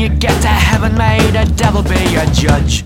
you get to heaven, may the devil be your judge.